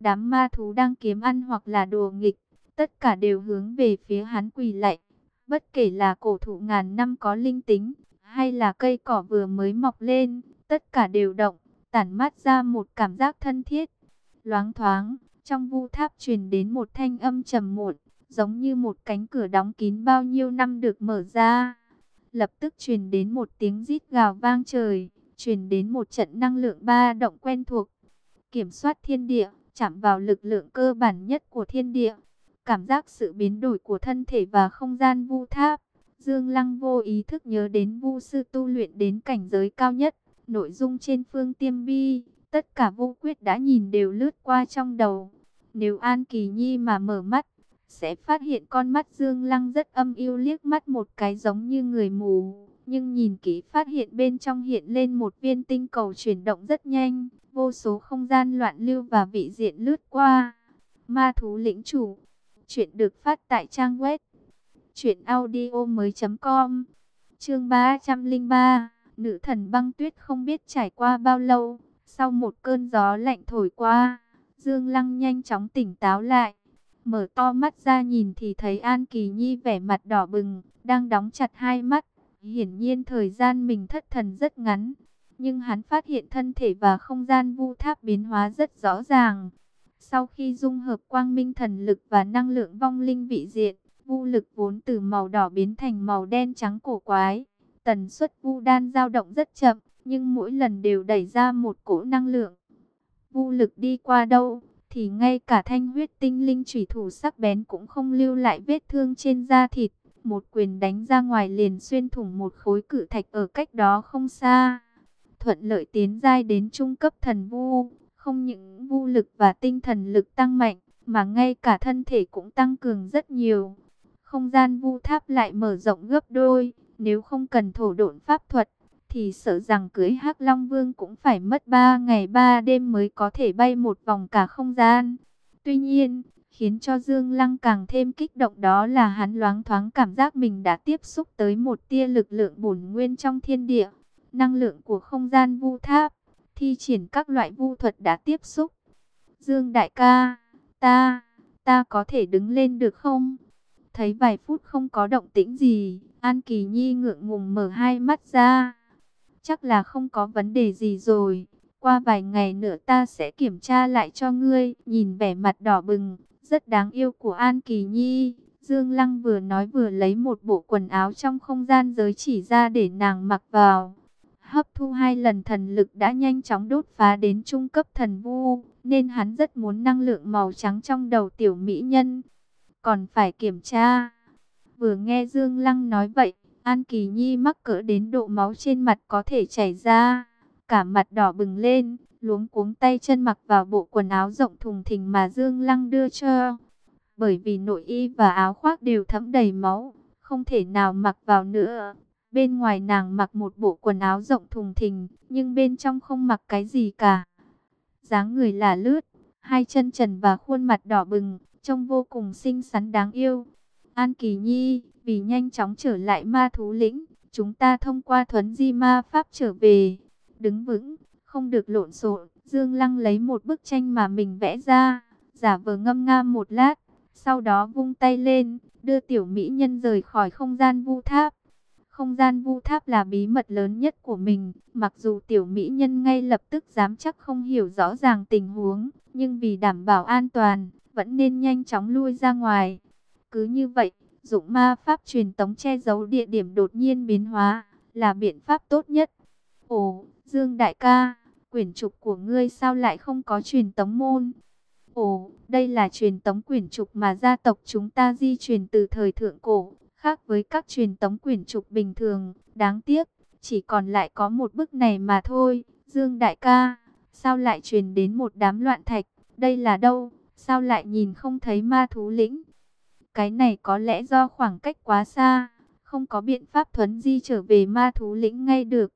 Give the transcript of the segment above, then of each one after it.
Đám ma thú đang kiếm ăn hoặc là đùa nghịch, tất cả đều hướng về phía hắn quỳ lạy. Bất kể là cổ thụ ngàn năm có linh tính, hay là cây cỏ vừa mới mọc lên, tất cả đều động, tản mát ra một cảm giác thân thiết. Loáng thoáng, trong vu tháp truyền đến một thanh âm trầm muộn, giống như một cánh cửa đóng kín bao nhiêu năm được mở ra. Lập tức truyền đến một tiếng rít gào vang trời, truyền đến một trận năng lượng ba động quen thuộc. Kiểm soát thiên địa, chạm vào lực lượng cơ bản nhất của thiên địa. Cảm giác sự biến đổi của thân thể và không gian vu tháp. Dương Lăng vô ý thức nhớ đến vu sư tu luyện đến cảnh giới cao nhất. Nội dung trên phương tiêm bi, tất cả vô quyết đã nhìn đều lướt qua trong đầu. Nếu An Kỳ Nhi mà mở mắt, sẽ phát hiện con mắt Dương Lăng rất âm yêu liếc mắt một cái giống như người mù. Nhưng nhìn kỹ phát hiện bên trong hiện lên một viên tinh cầu chuyển động rất nhanh, vô số không gian loạn lưu và vị diện lướt qua. Ma thú lĩnh chủ, chuyện được phát tại trang web truyệnaudiomoi.com. Chương 303, nữ thần băng tuyết không biết trải qua bao lâu, sau một cơn gió lạnh thổi qua, Dương Lăng nhanh chóng tỉnh táo lại. Mở to mắt ra nhìn thì thấy An Kỳ Nhi vẻ mặt đỏ bừng, đang đóng chặt hai mắt. Hiển nhiên thời gian mình thất thần rất ngắn, nhưng hắn phát hiện thân thể và không gian vu tháp biến hóa rất rõ ràng. Sau khi dung hợp quang minh thần lực và năng lượng vong linh vị diện, vu lực vốn từ màu đỏ biến thành màu đen trắng cổ quái. Tần suất vu đan dao động rất chậm, nhưng mỗi lần đều đẩy ra một cỗ năng lượng. Vu lực đi qua đâu, thì ngay cả thanh huyết tinh linh chủy thủ sắc bén cũng không lưu lại vết thương trên da thịt. Một quyền đánh ra ngoài liền xuyên thủng một khối cự thạch ở cách đó không xa. Thuận lợi tiến giai đến trung cấp thần vu, không những vu lực và tinh thần lực tăng mạnh, mà ngay cả thân thể cũng tăng cường rất nhiều. Không gian vu tháp lại mở rộng gấp đôi, nếu không cần thổ độn pháp thuật, thì sợ rằng cưới hắc Long Vương cũng phải mất 3 ngày 3 đêm mới có thể bay một vòng cả không gian. Tuy nhiên, khiến cho Dương Lăng càng thêm kích động đó là hắn loáng thoáng cảm giác mình đã tiếp xúc tới một tia lực lượng bổn nguyên trong thiên địa, năng lượng của không gian vu tháp, thi triển các loại vu thuật đã tiếp xúc. Dương đại ca, ta, ta có thể đứng lên được không? Thấy vài phút không có động tĩnh gì, An Kỳ Nhi ngượng ngùng mở hai mắt ra. Chắc là không có vấn đề gì rồi. Qua vài ngày nữa ta sẽ kiểm tra lại cho ngươi. Nhìn vẻ mặt đỏ bừng, rất đáng yêu của An Kỳ Nhi. Dương Lăng vừa nói vừa lấy một bộ quần áo trong không gian giới chỉ ra để nàng mặc vào. Hấp thu hai lần thần lực đã nhanh chóng đốt phá đến trung cấp thần vu, nên hắn rất muốn năng lượng màu trắng trong đầu tiểu mỹ nhân. Còn phải kiểm tra. Vừa nghe Dương Lăng nói vậy, An Kỳ Nhi mắc cỡ đến độ máu trên mặt có thể chảy ra. Cả mặt đỏ bừng lên, luống cuống tay chân mặc vào bộ quần áo rộng thùng thình mà Dương Lăng đưa cho. Bởi vì nội y và áo khoác đều thấm đầy máu, không thể nào mặc vào nữa. Bên ngoài nàng mặc một bộ quần áo rộng thùng thình, nhưng bên trong không mặc cái gì cả. dáng người là lướt, hai chân trần và khuôn mặt đỏ bừng, trông vô cùng xinh xắn đáng yêu. An Kỳ Nhi, vì nhanh chóng trở lại ma thú lĩnh, chúng ta thông qua thuấn di ma pháp trở về. Đứng vững, không được lộn xộn. Dương Lăng lấy một bức tranh mà mình vẽ ra, giả vờ ngâm nga một lát, sau đó vung tay lên, đưa tiểu mỹ nhân rời khỏi không gian vu tháp. Không gian vu tháp là bí mật lớn nhất của mình, mặc dù tiểu mỹ nhân ngay lập tức dám chắc không hiểu rõ ràng tình huống, nhưng vì đảm bảo an toàn, vẫn nên nhanh chóng lui ra ngoài. Cứ như vậy, dụng ma pháp truyền tống che giấu địa điểm đột nhiên biến hóa, là biện pháp tốt nhất. Ồ, Dương Đại ca, quyển trục của ngươi sao lại không có truyền tống môn? Ồ, đây là truyền tống quyển trục mà gia tộc chúng ta di truyền từ thời thượng cổ, khác với các truyền tống quyển trục bình thường, đáng tiếc, chỉ còn lại có một bức này mà thôi. Dương Đại ca, sao lại truyền đến một đám loạn thạch, đây là đâu, sao lại nhìn không thấy ma thú lĩnh? Cái này có lẽ do khoảng cách quá xa, không có biện pháp thuấn di trở về ma thú lĩnh ngay được.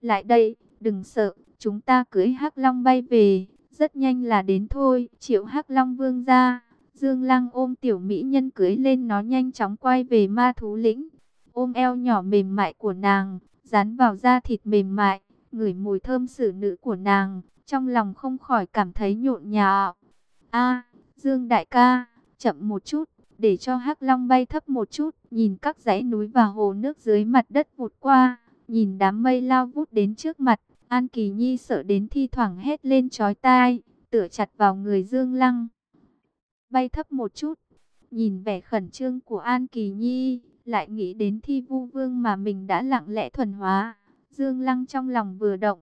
Lại đây, đừng sợ, chúng ta cưới hắc long bay về, rất nhanh là đến thôi. Triệu hắc long vương ra, Dương Lăng ôm tiểu mỹ nhân cưới lên nó nhanh chóng quay về ma thú lĩnh. Ôm eo nhỏ mềm mại của nàng, dán vào da thịt mềm mại, ngửi mùi thơm xử nữ của nàng, trong lòng không khỏi cảm thấy nhộn nhạo. A, Dương đại ca, chậm một chút, để cho Hắc Long bay thấp một chút, nhìn các dãy núi và hồ nước dưới mặt đất vụt qua, nhìn đám mây lao vút đến trước mặt, An Kỳ Nhi sợ đến thi thoảng hét lên chói tai, tựa chặt vào người Dương Lăng. Bay thấp một chút, nhìn vẻ khẩn trương của An Kỳ Nhi, lại nghĩ đến thi vu vương mà mình đã lặng lẽ thuần hóa. Dương Lăng trong lòng vừa động,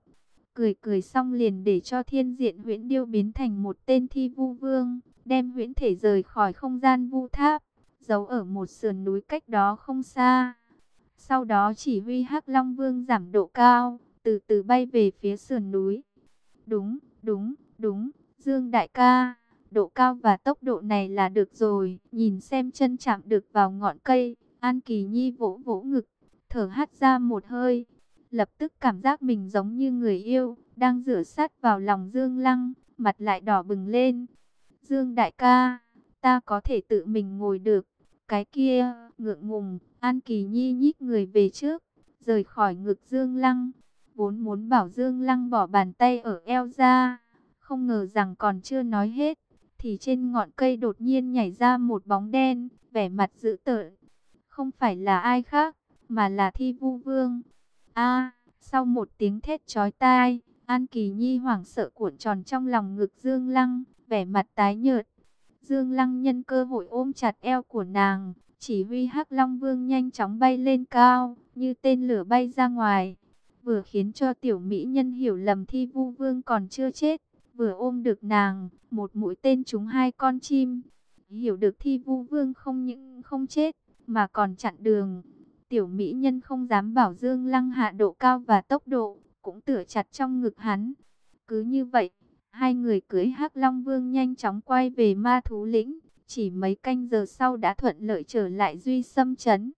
cười cười xong liền để cho thiên diện huyễn điêu biến thành một tên thi vu vương, đem huyễn thể rời khỏi không gian vu tháp, giấu ở một sườn núi cách đó không xa. Sau đó chỉ huy hắc Long Vương giảm độ cao, từ từ bay về phía sườn núi. Đúng, đúng, đúng, Dương Đại ca, độ cao và tốc độ này là được rồi, nhìn xem chân chạm được vào ngọn cây, An Kỳ Nhi vỗ vỗ ngực, thở hắt ra một hơi, lập tức cảm giác mình giống như người yêu, đang rửa sát vào lòng Dương Lăng, mặt lại đỏ bừng lên. Dương đại ca, ta có thể tự mình ngồi được. Cái kia, ngượng ngùng, An Kỳ Nhi nhích người về trước, rời khỏi ngực Dương Lăng. Vốn muốn bảo Dương Lăng bỏ bàn tay ở eo ra, không ngờ rằng còn chưa nói hết, thì trên ngọn cây đột nhiên nhảy ra một bóng đen, vẻ mặt dữ tợn. Không phải là ai khác, mà là Thi Vu Vương. A, sau một tiếng thét chói tai, An Kỳ Nhi hoảng sợ cuộn tròn trong lòng ngực Dương Lăng, vẻ mặt tái nhợt. Dương Lăng nhân cơ hội ôm chặt eo của nàng, chỉ huy Hắc Long Vương nhanh chóng bay lên cao, như tên lửa bay ra ngoài, vừa khiến cho tiểu mỹ nhân hiểu lầm Thi Vu Vương còn chưa chết, vừa ôm được nàng, một mũi tên trúng hai con chim. Hiểu được Thi Vu Vương không những không chết, mà còn chặn đường. Tiểu mỹ nhân không dám bảo Dương Lăng hạ độ cao và tốc độ, cũng tựa chặt trong ngực hắn. Cứ như vậy, hai người cưới Hắc Long Vương nhanh chóng quay về ma thú lĩnh, chỉ mấy canh giờ sau đã thuận lợi trở lại Duy Sâm Trấn.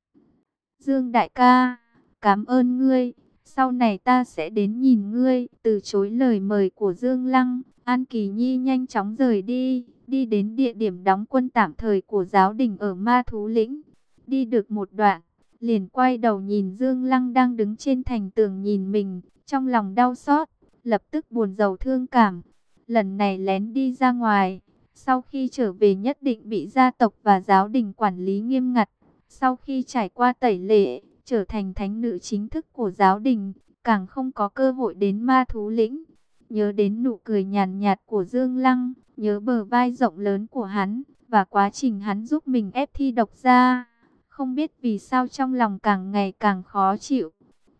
Dương đại ca, cảm ơn ngươi, sau này ta sẽ đến nhìn ngươi, từ chối lời mời của Dương Lăng, An Kỳ Nhi nhanh chóng rời đi, đi đến địa điểm đóng quân tạm thời của giáo đình ở Ma Thú Lĩnh. Đi được một đoạn, liền quay đầu nhìn Dương Lăng đang đứng trên thành tường nhìn mình, trong lòng đau xót, lập tức buồn giàu thương cảm. Lần này lén đi ra ngoài, sau khi trở về nhất định bị gia tộc và giáo đình quản lý nghiêm ngặt. Sau khi trải qua tẩy lệ, trở thành thánh nữ chính thức của giáo đình, càng không có cơ hội đến ma thú lĩnh. Nhớ đến nụ cười nhàn nhạt của Dương Lăng, nhớ bờ vai rộng lớn của hắn, và quá trình hắn giúp mình ép thi độc ra. Không biết vì sao trong lòng càng ngày càng khó chịu.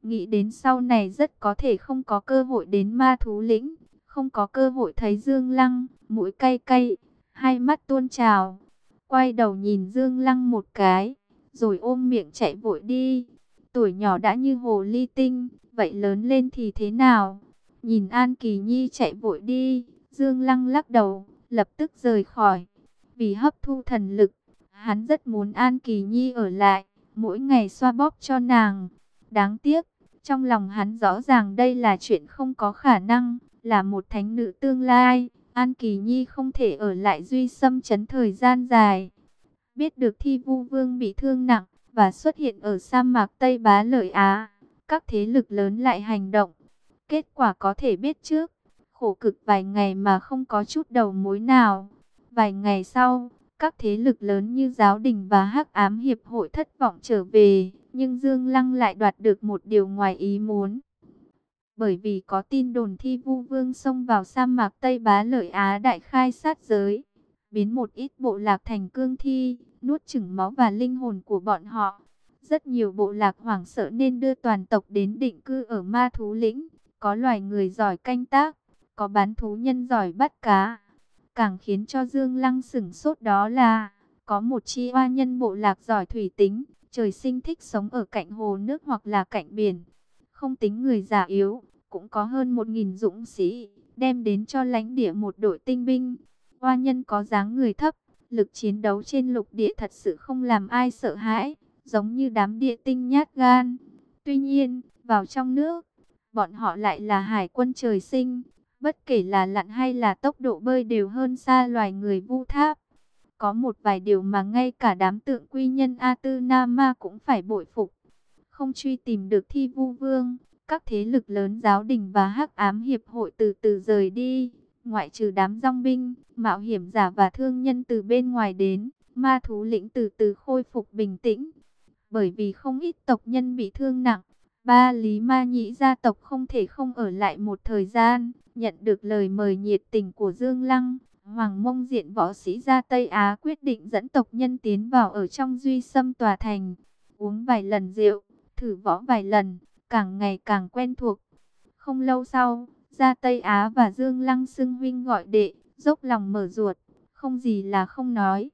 Nghĩ đến sau này rất có thể không có cơ hội đến ma thú lĩnh, không có cơ hội thấy Dương Lăng, mũi cay cay, hai mắt tuôn trào. Quay đầu nhìn Dương Lăng một cái, rồi ôm miệng chạy vội đi. Tuổi nhỏ đã như hồ ly tinh, vậy lớn lên thì thế nào? Nhìn An Kỳ Nhi chạy vội đi, Dương Lăng lắc đầu, lập tức rời khỏi. Vì hấp thu thần lực, hắn rất muốn An Kỳ Nhi ở lại, mỗi ngày xoa bóp cho nàng. Đáng tiếc, trong lòng hắn rõ ràng đây là chuyện không có khả năng, là một thánh nữ tương lai. An Kỳ Nhi không thể ở lại duy xâm chấn thời gian dài. Biết được thi vu vương bị thương nặng và xuất hiện ở sa mạc Tây Bá Lợi Á, các thế lực lớn lại hành động. Kết quả có thể biết trước, khổ cực vài ngày mà không có chút đầu mối nào. Vài ngày sau, các thế lực lớn như giáo đình và hắc ám hiệp hội thất vọng trở về, nhưng Dương Lăng lại đoạt được một điều ngoài ý muốn. Bởi vì có tin đồn thi vu vương xông vào sa mạc Tây Bá Lợi Á đại khai sát giới, biến một ít bộ lạc thành cương thi, nuốt chửng máu và linh hồn của bọn họ. Rất nhiều bộ lạc hoảng sợ nên đưa toàn tộc đến định cư ở ma thú lĩnh, có loài người giỏi canh tác, có bán thú nhân giỏi bắt cá. Càng khiến cho Dương Lăng sửng sốt đó là, có một chi hoa nhân bộ lạc giỏi thủy tính, trời sinh thích sống ở cạnh hồ nước hoặc là cạnh biển. Không tính người già yếu, cũng có hơn một nghìn dũng sĩ, đem đến cho lãnh địa một đội tinh binh. Hoa nhân có dáng người thấp, lực chiến đấu trên lục địa thật sự không làm ai sợ hãi, giống như đám địa tinh nhát gan. Tuy nhiên, vào trong nước, bọn họ lại là hải quân trời sinh, bất kể là lặn hay là tốc độ bơi đều hơn xa loài người vu tháp. Có một vài điều mà ngay cả đám tượng quy nhân A Tư Na Ma cũng phải bội phục. Không truy tìm được thi vu vương, các thế lực lớn giáo đình và hắc ám hiệp hội từ từ rời đi. ngoại trừ đám rong binh, mạo hiểm giả và thương nhân từ bên ngoài đến, ma thú lĩnh từ từ khôi phục bình tĩnh. Bởi vì không ít tộc nhân bị thương nặng, ba lý ma nhĩ gia tộc không thể không ở lại một thời gian, nhận được lời mời nhiệt tình của Dương Lăng. Hoàng mông diện võ sĩ ra Tây Á quyết định dẫn tộc nhân tiến vào ở trong duy xâm tòa thành. Uống vài lần rượu, thử võ vài lần, càng ngày càng quen thuộc. Không lâu sau, ra Tây Á và Dương Lăng xưng huynh gọi đệ, dốc lòng mở ruột, không gì là không nói.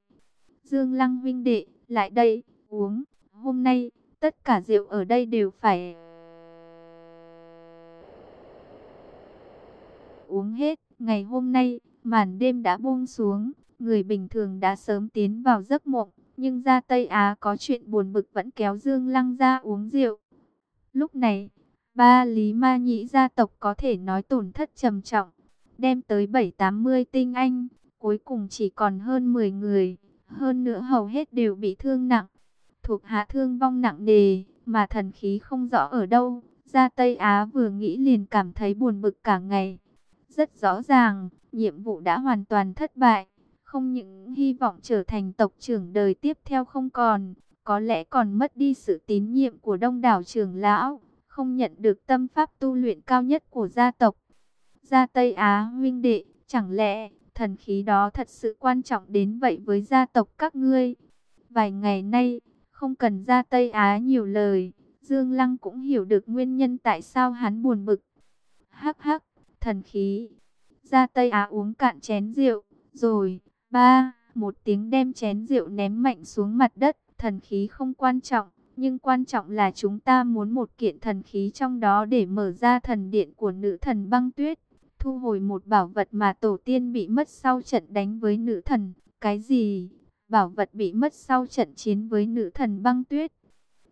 Dương Lăng huynh đệ, lại đây, uống, hôm nay, tất cả rượu ở đây đều phải... Uống hết, ngày hôm nay, màn đêm đã buông xuống, người bình thường đã sớm tiến vào giấc mộng, nhưng ra Tây Á có chuyện buồn bực vẫn kéo Dương Lăng ra uống rượu. Lúc này, ba Lý Ma Nhĩ gia tộc có thể nói tổn thất trầm trọng, đem tới 7-80 tinh anh, cuối cùng chỉ còn hơn 10 người, hơn nữa hầu hết đều bị thương nặng, thuộc hạ thương vong nặng nề, mà thần khí không rõ ở đâu. Ra Tây Á vừa nghĩ liền cảm thấy buồn bực cả ngày. Rất rõ ràng, nhiệm vụ đã hoàn toàn thất bại. Không những hy vọng trở thành tộc trưởng đời tiếp theo không còn, có lẽ còn mất đi sự tín nhiệm của đông đảo trưởng lão, không nhận được tâm pháp tu luyện cao nhất của gia tộc. Gia Tây Á huynh đệ, chẳng lẽ thần khí đó thật sự quan trọng đến vậy với gia tộc các ngươi? Vài ngày nay, không cần Gia Tây Á nhiều lời, Dương Lăng cũng hiểu được nguyên nhân tại sao hắn buồn bực. Hắc hắc, thần khí. Gia Tây Á uống cạn chén rượu, rồi, ba, một tiếng đem chén rượu ném mạnh xuống mặt đất. Thần khí không quan trọng, nhưng quan trọng là chúng ta muốn một kiện thần khí trong đó để mở ra thần điện của nữ thần băng tuyết. Thu hồi một bảo vật mà tổ tiên bị mất sau trận đánh với nữ thần. Cái gì? Bảo vật bị mất sau trận chiến với nữ thần băng tuyết.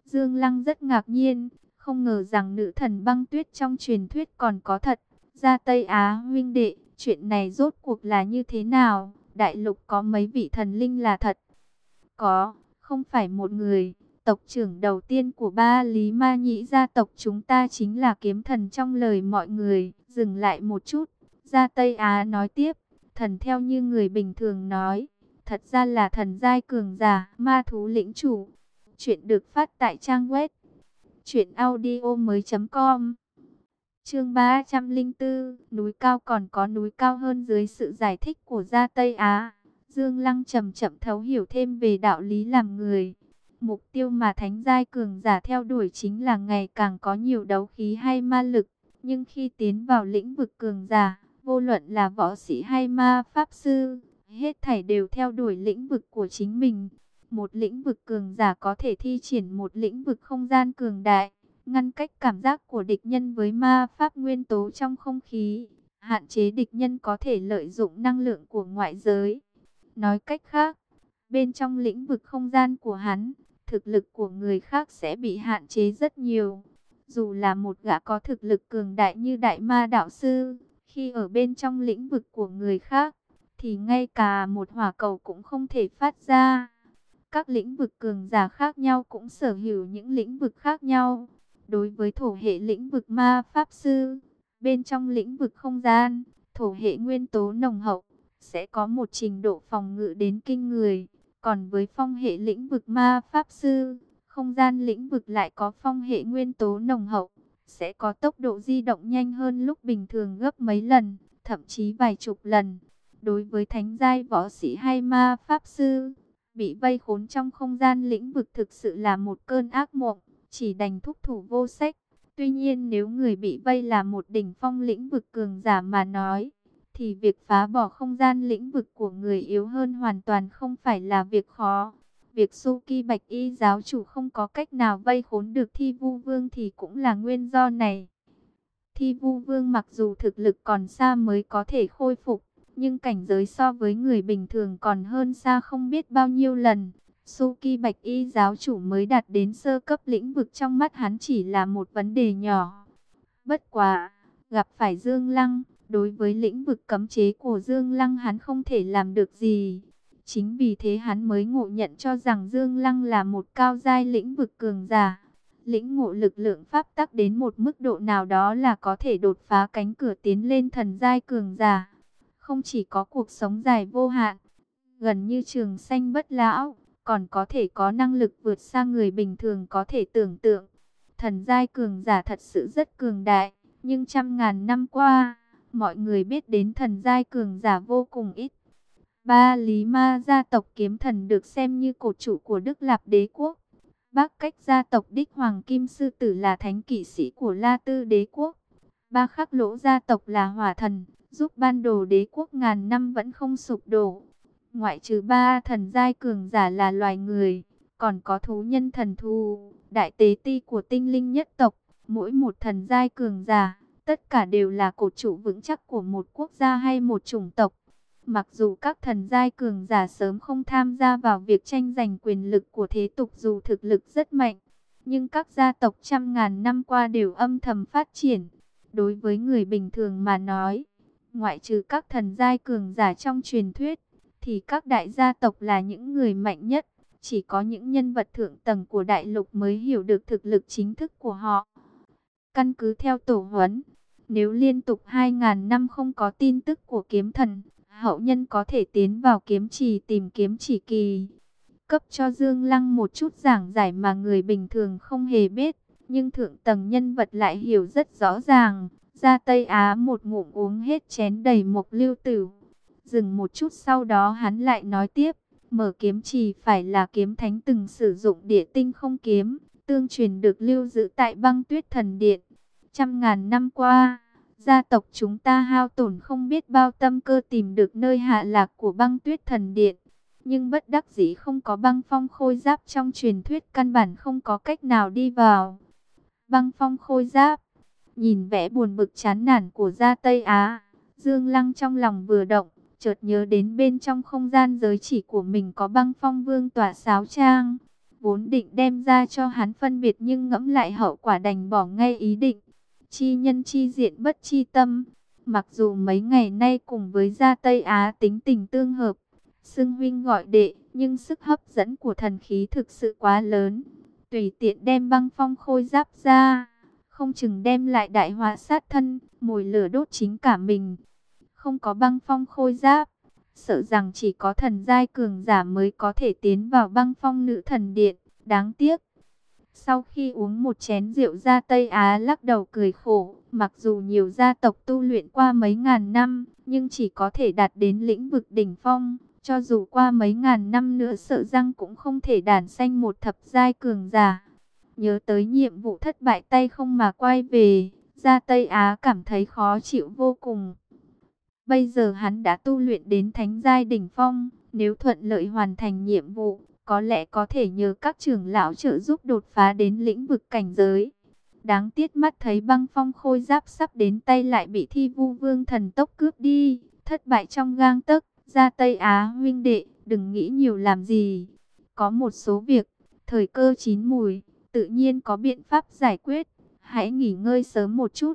Dương Lăng rất ngạc nhiên, không ngờ rằng nữ thần băng tuyết trong truyền thuyết còn có thật. Ra Tây Á huynh đệ, chuyện này rốt cuộc là như thế nào? Đại lục có mấy vị thần linh là thật? Có, không phải một người. Tộc trưởng đầu tiên của ba Lý Ma Nhĩ gia tộc chúng ta chính là kiếm thần trong lời mọi người. Dừng lại một chút, ra Tây Á nói tiếp, thần theo như người bình thường nói. Thật ra là thần giai cường giả, ma thú lĩnh chủ. Chuyện được phát tại trang web. Chuyện audio mới.com Chương 304, núi cao còn có núi cao hơn dưới sự giải thích của gia Tây Á. Dương Lăng chậm chậm thấu hiểu thêm về đạo lý làm người. Mục tiêu mà thánh giai cường giả theo đuổi chính là ngày càng có nhiều đấu khí hay ma lực. Nhưng khi tiến vào lĩnh vực cường giả, vô luận là võ sĩ hay ma pháp sư, hết thảy đều theo đuổi lĩnh vực của chính mình. Một lĩnh vực cường giả có thể thi triển một lĩnh vực không gian cường đại ngăn cách cảm giác của địch nhân với ma pháp nguyên tố trong không khí, hạn chế địch nhân có thể lợi dụng năng lượng của ngoại giới. Nói cách khác, bên trong lĩnh vực không gian của hắn, thực lực của người khác sẽ bị hạn chế rất nhiều. Dù là một gã có thực lực cường đại như đại ma đạo sư, khi ở bên trong lĩnh vực của người khác, thì ngay cả một hỏa cầu cũng không thể phát ra. Các lĩnh vực cường giả khác nhau cũng sở hữu những lĩnh vực khác nhau. Đối với thổ hệ lĩnh vực ma pháp sư, bên trong lĩnh vực không gian, thổ hệ nguyên tố nồng hậu, sẽ có một trình độ phòng ngự đến kinh người. Còn với phong hệ lĩnh vực ma pháp sư, không gian lĩnh vực lại có phong hệ nguyên tố nồng hậu, sẽ có tốc độ di động nhanh hơn lúc bình thường gấp mấy lần, thậm chí vài chục lần. Đối với thánh giai võ sĩ hay ma pháp sư, bị vây khốn trong không gian lĩnh vực thực sự là một cơn ác mộng chỉ đành thúc thủ vô sách. Tuy nhiên nếu người bị vây là một đỉnh phong lĩnh vực cường giả mà nói, thì việc phá bỏ không gian lĩnh vực của người yếu hơn hoàn toàn không phải là việc khó. Việc Suki Bạch Y giáo chủ không có cách nào vây khốn được Thi Vu Vương thì cũng là nguyên do này. Thi Vu Vương mặc dù thực lực còn xa mới có thể khôi phục, nhưng cảnh giới so với người bình thường còn hơn xa không biết bao nhiêu lần. Suki Bạch Y giáo chủ mới đạt đến sơ cấp lĩnh vực trong mắt hắn chỉ là một vấn đề nhỏ. Bất quá, gặp phải Dương Lăng, đối với lĩnh vực cấm chế của Dương Lăng hắn không thể làm được gì. Chính vì thế hắn mới ngộ nhận cho rằng Dương Lăng là một cao giai lĩnh vực cường giả. Lĩnh ngộ lực lượng pháp tắc đến một mức độ nào đó là có thể đột phá cánh cửa tiến lên thần giai cường giả. không chỉ có cuộc sống dài vô hạn, gần như trường xanh bất lão, còn có thể có năng lực vượt xa người bình thường có thể tưởng tượng. Thần giai cường giả thật sự rất cường đại, nhưng trăm ngàn năm qua, mọi người biết đến thần giai cường giả vô cùng ít. Ba Lý Ma gia tộc kiếm thần được xem như cột trụ của Đức Lạp đế quốc. Bác cách gia tộc Đích Hoàng Kim Sư Tử là thánh kỵ sĩ của La Tư đế quốc. Ba khắc lỗ gia tộc là hỏa thần, giúp ban đồ đế quốc ngàn năm vẫn không sụp đổ. Ngoại trừ ba thần giai cường giả là loài người, còn có thú nhân thần thu đại tế ti của tinh linh nhất tộc, mỗi một thần giai cường giả, tất cả đều là cột trụ vững chắc của một quốc gia hay một chủng tộc. Mặc dù các thần giai cường giả sớm không tham gia vào việc tranh giành quyền lực của thế tục dù thực lực rất mạnh, nhưng các gia tộc trăm ngàn năm qua đều âm thầm phát triển. Đối với người bình thường mà nói, ngoại trừ các thần giai cường giả trong truyền thuyết, thì các đại gia tộc là những người mạnh nhất. Chỉ có những nhân vật thượng tầng của đại lục mới hiểu được thực lực chính thức của họ. Căn cứ theo tổ huấn, nếu liên tục 2.000 năm không có tin tức của kiếm thần, hậu nhân có thể tiến vào kiếm trì tìm kiếm chỉ kỳ. Cấp cho Dương Lăng một chút giảng giải mà người bình thường không hề biết, nhưng thượng tầng nhân vật lại hiểu rất rõ ràng. Ra Tây Á một ngụm uống hết chén đầy mộc lưu tử. Dừng một chút sau đó hắn lại nói tiếp, mở kiếm trì phải là kiếm thánh từng sử dụng địa tinh không kiếm, tương truyền được lưu giữ tại băng tuyết thần điện. Trăm ngàn năm qua, gia tộc chúng ta hao tổn không biết bao tâm cơ tìm được nơi hạ lạc của băng tuyết thần điện. Nhưng bất đắc dĩ không có băng phong khôi giáp trong truyền thuyết căn bản không có cách nào đi vào. Băng phong khôi giáp, nhìn vẻ buồn bực chán nản của gia Tây Á, Dương Lăng trong lòng vừa động, chợt nhớ đến bên trong không gian giới chỉ của mình có băng phong vương tỏa sáo trang. Vốn định đem ra cho hắn phân biệt nhưng ngẫm lại hậu quả đành bỏ ngay ý định chi nhân chi diện bất chi tâm. Mặc dù mấy ngày nay cùng với gia Tây Á tính tình tương hợp, xưng huynh gọi đệ, nhưng sức hấp dẫn của thần khí thực sự quá lớn. Tùy tiện đem băng phong khôi giáp ra, không chừng đem lại đại họa sát thân, mùi lửa đốt chính cả mình. Không có băng phong khôi giáp, sợ rằng chỉ có thần giai cường giả mới có thể tiến vào băng phong nữ thần điện. Đáng tiếc, sau khi uống một chén rượu ra Tây Á lắc đầu cười khổ, mặc dù nhiều gia tộc tu luyện qua mấy ngàn năm, nhưng chỉ có thể đạt đến lĩnh vực đỉnh phong. Cho dù qua mấy ngàn năm nữa sợ răng cũng không thể đàn sanh một thập giai cường giả. Nhớ tới nhiệm vụ thất bại tay không mà quay về, ra Tây Á cảm thấy khó chịu vô cùng. Bây giờ hắn đã tu luyện đến thánh giai đỉnh phong, nếu thuận lợi hoàn thành nhiệm vụ, có lẽ có thể nhờ các trưởng lão trợ giúp đột phá đến lĩnh vực cảnh giới. Đáng tiếc mắt thấy băng phong khôi giáp sắp đến tay lại bị thi vu vương thần tốc cướp đi, thất bại trong gang tấc, ra Tây Á huynh đệ, đừng nghĩ nhiều làm gì. Có một số việc, thời cơ chín mùi, tự nhiên có biện pháp giải quyết, hãy nghỉ ngơi sớm một chút.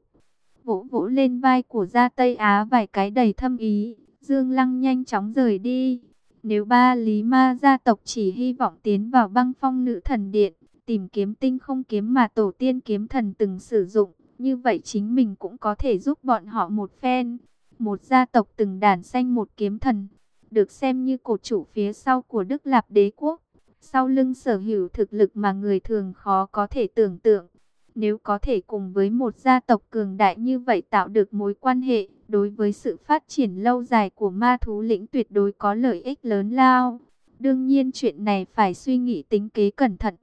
Vỗ vỗ lên vai của gia Tây Á vài cái đầy thâm ý, Dương Lăng nhanh chóng rời đi. Nếu ba lý ma gia tộc chỉ hy vọng tiến vào băng phong nữ thần điện, tìm kiếm tinh không kiếm mà tổ tiên kiếm thần từng sử dụng, như vậy chính mình cũng có thể giúp bọn họ một phen. Một gia tộc từng đàn xanh một kiếm thần, được xem như cột chủ phía sau của Đức Lạp đế quốc. Sau lưng sở hữu thực lực mà người thường khó có thể tưởng tượng. Nếu có thể cùng với một gia tộc cường đại như vậy tạo được mối quan hệ, đối với sự phát triển lâu dài của ma thú lĩnh tuyệt đối có lợi ích lớn lao. Đương nhiên chuyện này phải suy nghĩ tính kế cẩn thận.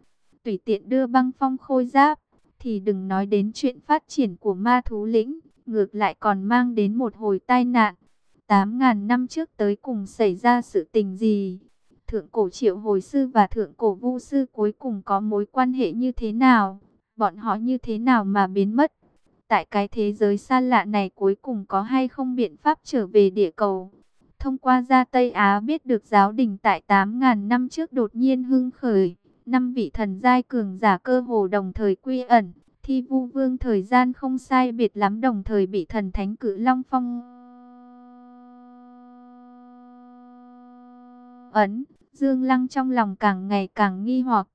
Tùy tiện đưa băng phong khôi giáp, thì đừng nói đến chuyện phát triển của ma thú lĩnh, ngược lại còn mang đến một hồi tai nạn. 8.000 năm trước tới cùng xảy ra sự tình gì? Thượng cổ triệu hồi sư và thượng cổ vu sư cuối cùng có mối quan hệ như thế nào? Bọn họ như thế nào mà biến mất? Tại cái thế giới xa lạ này cuối cùng có hay không biện pháp trở về địa cầu? Thông qua gia Tây Á biết được giáo đình tại 8.000 năm trước đột nhiên hưng khởi. Năm vị thần giai cường giả cơ hồ đồng thời quy ẩn. Thi vu vương thời gian không sai biệt lắm đồng thời bị thần thánh cử Long Phong ấn. Dương Lăng trong lòng càng ngày càng nghi hoặc.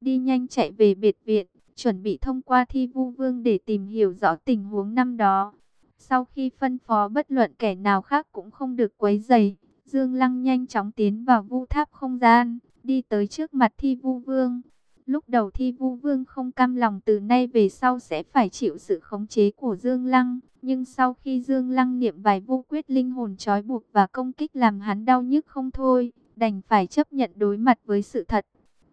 Đi nhanh chạy về biệt viện chuẩn bị thông qua thi vu vương để tìm hiểu rõ tình huống năm đó. Sau khi phân phó bất luận kẻ nào khác cũng không được quấy dày, Dương Lăng nhanh chóng tiến vào vu tháp không gian, đi tới trước mặt thi vu vương. Lúc đầu thi vu vương không cam lòng từ nay về sau sẽ phải chịu sự khống chế của Dương Lăng. Nhưng sau khi Dương Lăng niệm vài vô quyết linh hồn trói buộc và công kích làm hắn đau nhức không thôi, đành phải chấp nhận đối mặt với sự thật.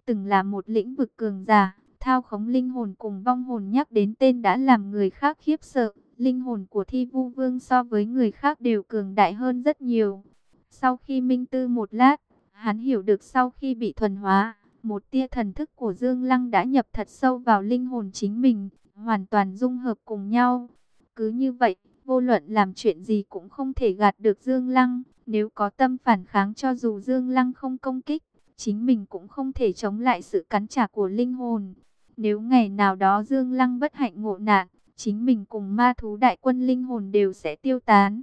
Từng là một lĩnh vực cường giả, thao khống linh hồn cùng vong hồn nhắc đến tên đã làm người khác khiếp sợ. Linh hồn của thi vu vương so với người khác đều cường đại hơn rất nhiều. Sau khi minh tư một lát, hắn hiểu được sau khi bị thuần hóa, một tia thần thức của Dương Lăng đã nhập thật sâu vào linh hồn chính mình, hoàn toàn dung hợp cùng nhau. Cứ như vậy, vô luận làm chuyện gì cũng không thể gạt được Dương Lăng. Nếu có tâm phản kháng cho dù Dương Lăng không công kích, chính mình cũng không thể chống lại sự cắn trả của linh hồn. Nếu ngày nào đó Dương Lăng bất hạnh ngộ nạn, chính mình cùng ma thú đại quân linh hồn đều sẽ tiêu tán.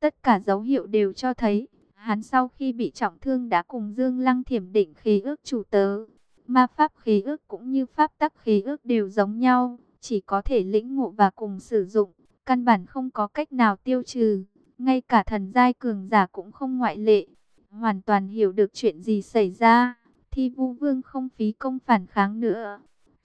Tất cả dấu hiệu đều cho thấy, hắn sau khi bị trọng thương đã cùng Dương Lăng thiểm định khí ước chủ tớ. Ma pháp khí ước cũng như pháp tắc khí ước đều giống nhau, chỉ có thể lĩnh ngộ và cùng sử dụng, căn bản không có cách nào tiêu trừ. Ngay cả thần giai cường giả cũng không ngoại lệ, hoàn toàn hiểu được chuyện gì xảy ra. Thi vu vương không phí công phản kháng nữa.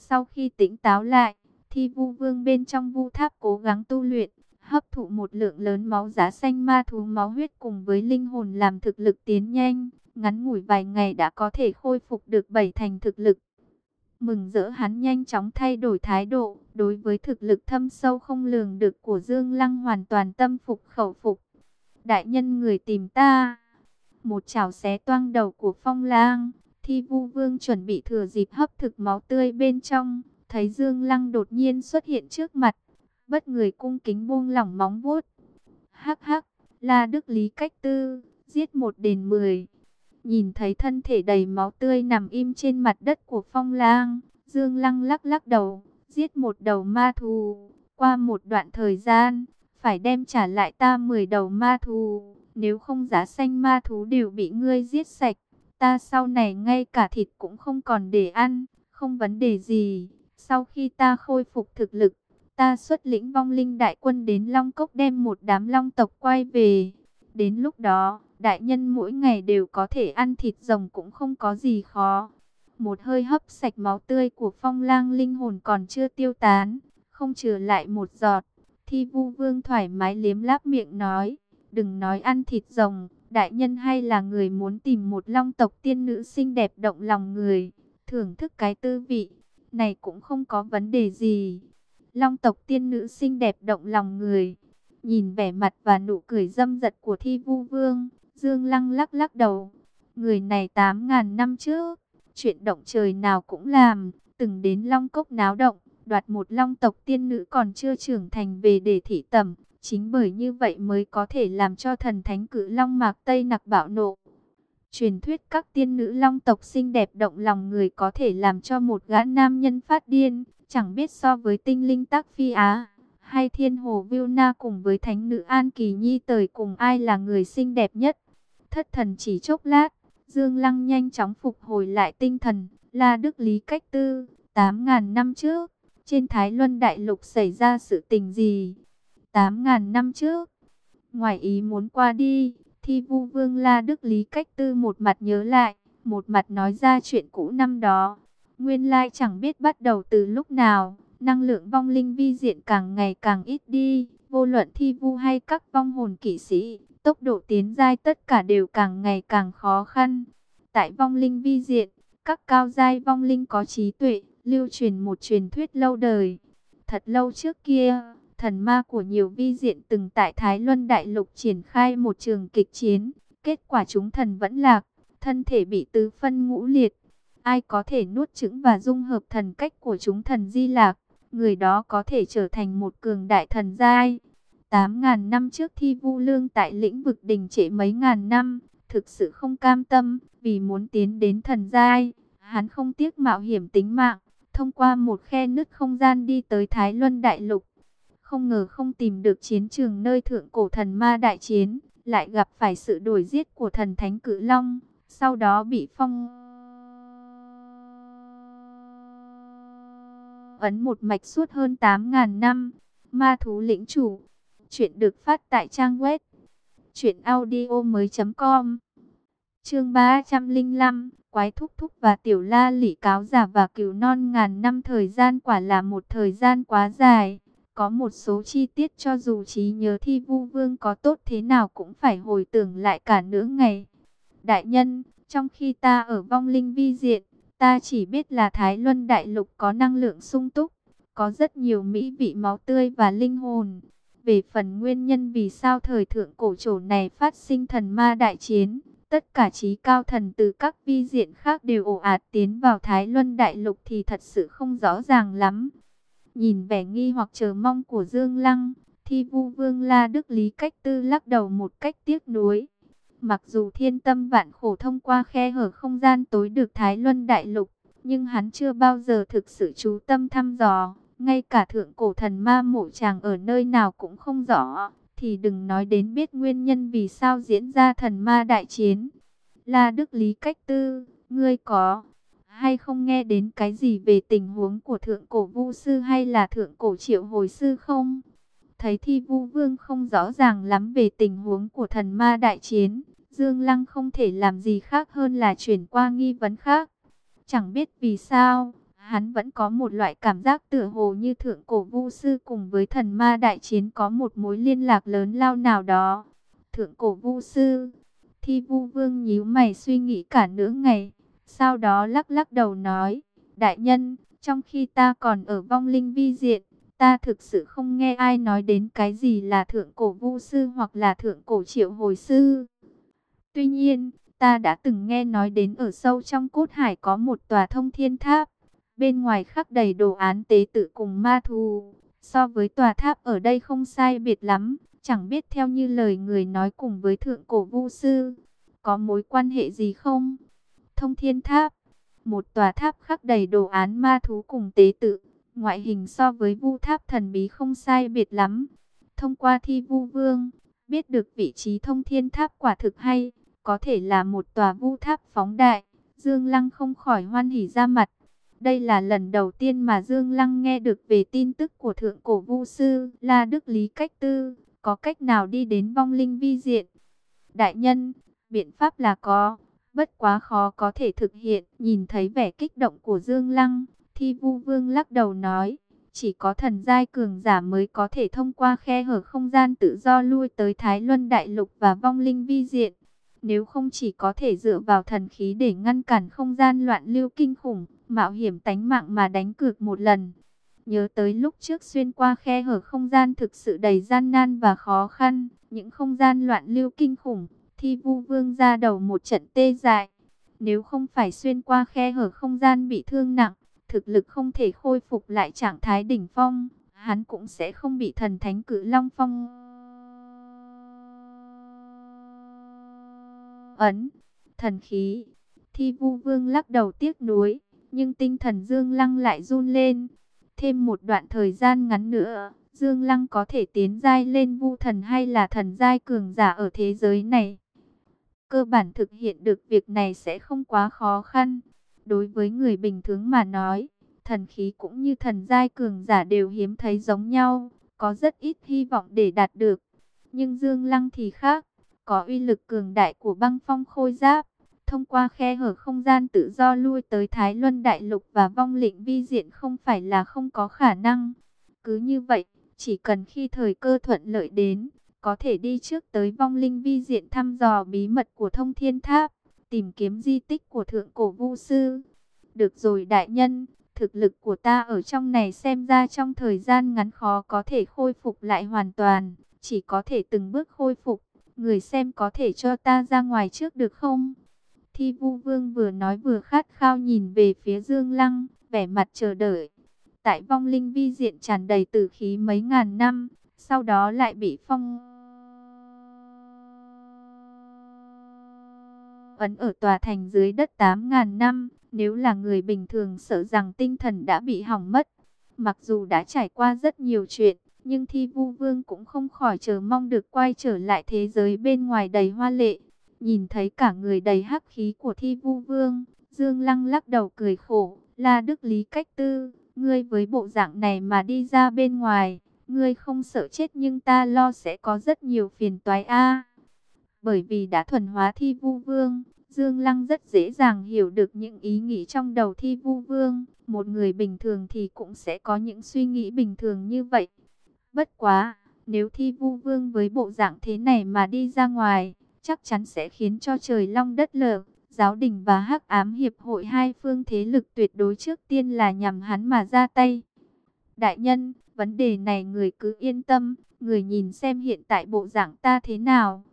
Sau khi tỉnh táo lại, thi vu vương bên trong vu tháp cố gắng tu luyện, hấp thụ một lượng lớn máu giá xanh ma thú máu huyết cùng với linh hồn làm thực lực tiến nhanh, ngắn ngủi vài ngày đã có thể khôi phục được bảy thành thực lực. Mừng rỡ hắn nhanh chóng thay đổi thái độ, đối với thực lực thâm sâu không lường được của Dương Lăng hoàn toàn tâm phục khẩu phục. Đại nhân người tìm ta, một chảo xé toang đầu của phong lang, thi vu vương chuẩn bị thừa dịp hấp thực máu tươi bên trong, thấy Dương Lăng đột nhiên xuất hiện trước mặt, bất người cung kính buông lỏng móng vuốt. Hắc hắc, là Đức Lý cách tư, giết một đền mười. Nhìn thấy thân thể đầy máu tươi nằm im trên mặt đất của phong lang, Dương Lăng lắc lắc đầu, giết một đầu ma thù. Qua một đoạn thời gian, phải đem trả lại ta 10 đầu ma thù. Nếu không giá xanh ma thú đều bị ngươi giết sạch, ta sau này ngay cả thịt cũng không còn để ăn, không vấn đề gì. Sau khi ta khôi phục thực lực, ta xuất lĩnh vong linh đại quân đến Long Cốc đem một đám long tộc quay về. Đến lúc đó, đại nhân mỗi ngày đều có thể ăn thịt rồng cũng không có gì khó. Một hơi hấp sạch máu tươi của phong lang linh hồn còn chưa tiêu tán, không trừ lại một giọt. Thi vu vương thoải mái liếm láp miệng nói, đừng nói ăn thịt rồng, đại nhân hay là người muốn tìm một long tộc tiên nữ xinh đẹp động lòng người, thưởng thức cái tư vị, này cũng không có vấn đề gì. Long tộc tiên nữ xinh đẹp động lòng người, nhìn vẻ mặt và nụ cười dâm dật của thi vu vương, Dương Lăng lắc lắc đầu, người này 8.000 năm trước, chuyện động trời nào cũng làm, từng đến Long Cốc náo động, đoạt một long tộc tiên nữ còn chưa trưởng thành về để thị tẩm. Chính bởi như vậy mới có thể làm cho thần thánh cử long mạc Tây nặc bạo nộ. Truyền thuyết các tiên nữ long tộc xinh đẹp động lòng người có thể làm cho một gã nam nhân phát điên, chẳng biết so với tinh linh tác phi á, hay thiên hồ viu na cùng với thánh nữ An Kỳ Nhi tời cùng ai là người xinh đẹp nhất. Thất thần chỉ chốc lát, Dương Lăng nhanh chóng phục hồi lại tinh thần, là Đức Lý Cách Tư, 8.000 năm trước, trên Thái Luân Đại Lục xảy ra sự tình gì? 8.000 năm trước, ngoài ý muốn qua đi, thi vu vương La Đức Lý Cách Tư một mặt nhớ lại, một mặt nói ra chuyện cũ năm đó. Nguyên lai chẳng biết bắt đầu từ lúc nào, năng lượng vong linh vi diện càng ngày càng ít đi, vô luận thi vu hay các vong hồn kỵ sĩ, tốc độ tiến giai tất cả đều càng ngày càng khó khăn. Tại vong linh vi diện, các cao giai vong linh có trí tuệ, lưu truyền một truyền thuyết lâu đời. Thật lâu trước kia, thần ma của nhiều vi diện từng tại Thái Luân Đại Lục triển khai một trường kịch chiến. Kết quả chúng thần vẫn lạc, thân thể bị tứ phân ngũ liệt. Ai có thể nuốt trứng và dung hợp thần cách của chúng thần di lạc, người đó có thể trở thành một cường đại thần giai. 8.000 năm trước thi vu lương tại lĩnh vực đình trệ mấy ngàn năm, thực sự không cam tâm, vì muốn tiến đến thần giai, hắn không tiếc mạo hiểm tính mạng, thông qua một khe nứt không gian đi tới Thái Luân Đại Lục. Không ngờ không tìm được chiến trường nơi thượng cổ thần ma đại chiến, lại gặp phải sự đổi giết của thần thánh cử long, sau đó bị phong ấn một mạch suốt hơn 8.000 năm. Ma thú lĩnh chủ, Chuyện được phát tại trang web truyện audio mới com Chương 305, Quái thúc thúc và Tiểu La lỉ cáo giả và cừu non ngàn năm thời gian quả là một thời gian quá dài. Có một số chi tiết cho dù trí nhớ thi vu vương có tốt thế nào cũng phải hồi tưởng lại cả nửa ngày. Đại nhân, trong khi ta ở vong linh vi diện, ta chỉ biết là Thái Luân Đại Lục có năng lượng sung túc, có rất nhiều mỹ vị máu tươi và linh hồn. Về phần nguyên nhân vì sao thời thượng cổ trổ này phát sinh thần ma đại chiến, tất cả trí cao thần từ các vi diện khác đều ồ ạt tiến vào Thái Luân Đại Lục thì thật sự không rõ ràng lắm. Nhìn vẻ nghi hoặc chờ mong của Dương Lăng, thi vu vương La Đức Lý cách tư lắc đầu một cách tiếc nuối. Mặc dù thiên tâm vạn khổ thông qua khe hở không gian tối được Thái Luân Đại Lục, nhưng hắn chưa bao giờ thực sự chú tâm thăm dò. Ngay cả thượng cổ thần ma mộ chàng ở nơi nào cũng không rõ, thì đừng nói đến biết nguyên nhân vì sao diễn ra thần ma đại chiến. La Đức Lý Cách Tư, ngươi có hay không nghe đến cái gì về tình huống của thượng cổ vu sư hay là thượng cổ triệu hồi sư không? Thấy thi vu vương không rõ ràng lắm về tình huống của thần ma đại chiến, Dương Lăng không thể làm gì khác hơn là chuyển qua nghi vấn khác. Chẳng biết vì sao, hắn vẫn có một loại cảm giác tựa hồ như thượng cổ vu sư cùng với thần ma đại chiến có một mối liên lạc lớn lao nào đó. Thượng cổ vu sư, thi vu vương nhíu mày suy nghĩ cả nửa ngày, sau đó lắc lắc đầu nói, đại nhân, trong khi ta còn ở vong linh vi diện, ta thực sự không nghe ai nói đến cái gì là thượng cổ vu sư hoặc là thượng cổ triệu hồi sư. Tuy nhiên, ta đã từng nghe nói đến ở sâu trong cốt hải có một tòa thông thiên tháp. Bên ngoài khắc đầy đồ án tế tự cùng ma thù. So với tòa tháp ở đây không sai biệt lắm. Chẳng biết theo như lời người nói cùng với thượng cổ vu sư. Có mối quan hệ gì không? Thông thiên tháp. Một tòa tháp khắc đầy đồ án ma thú cùng tế tự. Ngoại hình so với vu tháp thần bí không sai biệt lắm. Thông qua thi vu vương, biết được vị trí thông thiên tháp quả thực hay có thể là một tòa vu tháp phóng đại. Dương Lăng không khỏi hoan hỉ ra mặt. Đây là lần đầu tiên mà Dương Lăng nghe được về tin tức của thượng cổ vu sư La Đức Lý Cách Tư, có cách nào đi đến vong linh vi diện. Đại nhân, biện pháp là có, bất quá khó có thể thực hiện. Nhìn thấy vẻ kích động của Dương Lăng, Thi Vu Vương lắc đầu nói, chỉ có thần giai cường giả mới có thể thông qua khe hở không gian tự do lui tới Thái Luân Đại Lục và vong linh vi diện. Nếu không chỉ có thể dựa vào thần khí để ngăn cản không gian loạn lưu kinh khủng, mạo hiểm tánh mạng mà đánh cược một lần. Nhớ tới lúc trước xuyên qua khe hở không gian thực sự đầy gian nan và khó khăn, những không gian loạn lưu kinh khủng, thi vu vương ra đầu một trận tê dại. Nếu không phải xuyên qua khe hở không gian bị thương nặng, thực lực không thể khôi phục lại trạng thái đỉnh phong, hắn cũng sẽ không bị thần thánh cử long phong ấn, thần khí. Thi vu vương lắc đầu tiếc nuối, nhưng tinh thần Dương Lăng lại run lên. Thêm một đoạn thời gian ngắn nữa, Dương Lăng có thể tiến giai lên vu thần hay là thần giai cường giả ở thế giới này. Cơ bản thực hiện được việc này sẽ không quá khó khăn. Đối với người bình thường mà nói, thần khí cũng như thần giai cường giả đều hiếm thấy giống nhau, có rất ít hy vọng để đạt được. Nhưng Dương Lăng thì khác, có uy lực cường đại của băng phong khôi giáp. Thông qua khe hở không gian tự do lui tới Thái Luân Đại Lục và vong lĩnh vi diện không phải là không có khả năng. Cứ như vậy, chỉ cần khi thời cơ thuận lợi đến, có thể đi trước tới vong linh vi diện thăm dò bí mật của thông thiên tháp, tìm kiếm di tích của thượng cổ vu sư. Được rồi đại nhân, thực lực của ta ở trong này xem ra trong thời gian ngắn khó có thể khôi phục lại hoàn toàn, chỉ có thể từng bước khôi phục người xem có thể cho ta ra ngoài trước được không? Thi vu vương vừa nói vừa khát khao nhìn về phía Dương Lăng, vẻ mặt chờ đợi. Tại vong linh vi diện tràn đầy tử khí mấy ngàn năm, sau đó lại bị phong... Ấn ở tòa thành dưới đất 8.000 năm, nếu là người bình thường sợ rằng tinh thần đã bị hỏng mất. Mặc dù đã trải qua rất nhiều chuyện, nhưng Thi Vu Vương cũng không khỏi chờ mong được quay trở lại thế giới bên ngoài đầy hoa lệ. Nhìn thấy cả người đầy hắc khí của Thi Vu Vương, Dương Lăng lắc đầu cười khổ, La Đức Lý Cách Tư, ngươi với bộ dạng này mà đi ra bên ngoài, Ngươi không sợ chết nhưng ta lo sẽ có rất nhiều phiền toái a. Bởi vì đã thuần hóa thi vu vương, Dương Lăng rất dễ dàng hiểu được những ý nghĩ trong đầu thi vu vương. Một người bình thường thì cũng sẽ có những suy nghĩ bình thường như vậy. Bất quá, nếu thi vu vương với bộ dạng thế này mà đi ra ngoài, chắc chắn sẽ khiến cho trời long đất lở. Giáo đình và hắc ám hiệp hội hai phương thế lực tuyệt đối trước tiên là nhằm hắn mà ra tay. Đại nhân, vấn đề này người cứ yên tâm, người nhìn xem hiện tại bộ dạng ta thế nào.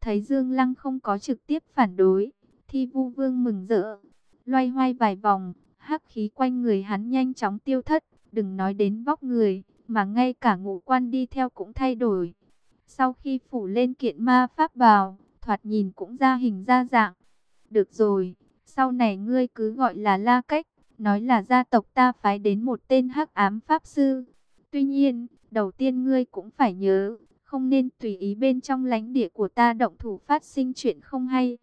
Thấy Dương Lăng không có trực tiếp phản đối, thi vu vương mừng rỡ, loay hoay vài vòng, hắc khí quanh người hắn nhanh chóng tiêu thất, đừng nói đến vóc người, mà ngay cả ngũ quan đi theo cũng thay đổi. Sau khi phủ lên kiện ma pháp bào, thoạt nhìn cũng ra hình ra dạng. Được rồi, sau này ngươi cứ gọi là La Cách, nói là gia tộc ta phái đến một tên hắc ám pháp sư. Tuy nhiên, đầu tiên ngươi cũng phải nhớ, không nên tùy ý bên trong lãnh địa của ta động thủ phát sinh chuyện không hay.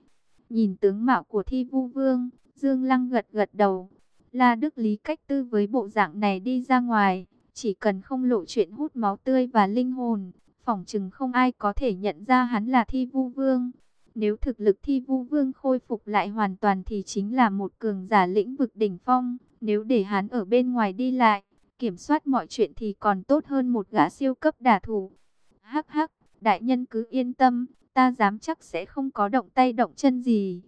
Nhìn tướng mạo của thi vu vương, Dương Lăng gật gật đầu. La Đức Lý cách tư với bộ dạng này đi ra ngoài, chỉ cần không lộ chuyện hút máu tươi và linh hồn, phỏng chừng không ai có thể nhận ra hắn là thi vu vương. Nếu thực lực thi vu vương khôi phục lại hoàn toàn thì chính là một cường giả lĩnh vực đỉnh phong. Nếu để hắn ở bên ngoài đi lại, kiểm soát mọi chuyện thì còn tốt hơn một gã siêu cấp đả thủ. Hắc hắc, đại nhân cứ yên tâm, ta dám chắc sẽ không có động tay động chân gì.